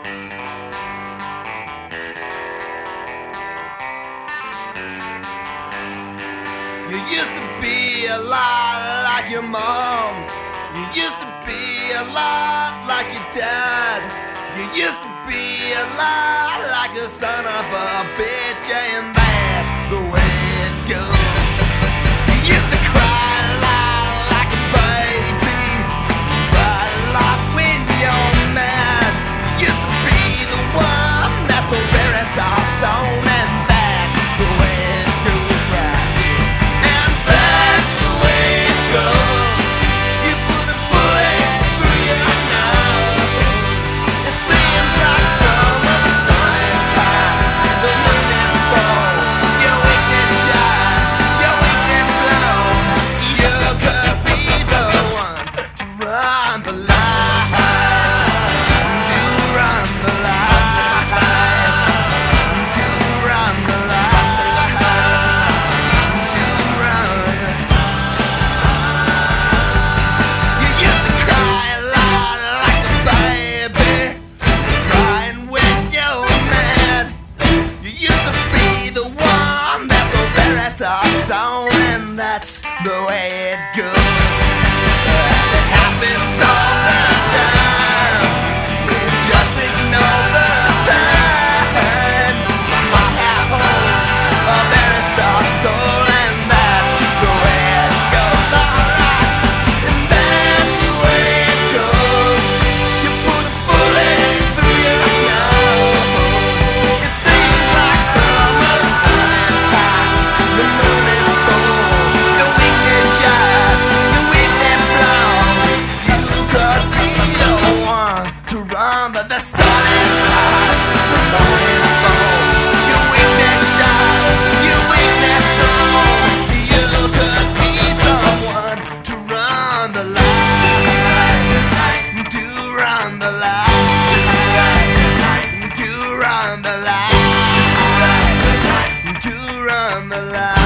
You used to be a lot like your mom. You used to be a lot like your dad. You used to be a lot like a son of a bitch. And that's the way it goes. It happens all the time. We just ignore the sign. I have hopes of better song. the run the light, run the light, run the light, run the light.